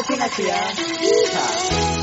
kopi Novinasia. Yeehaw.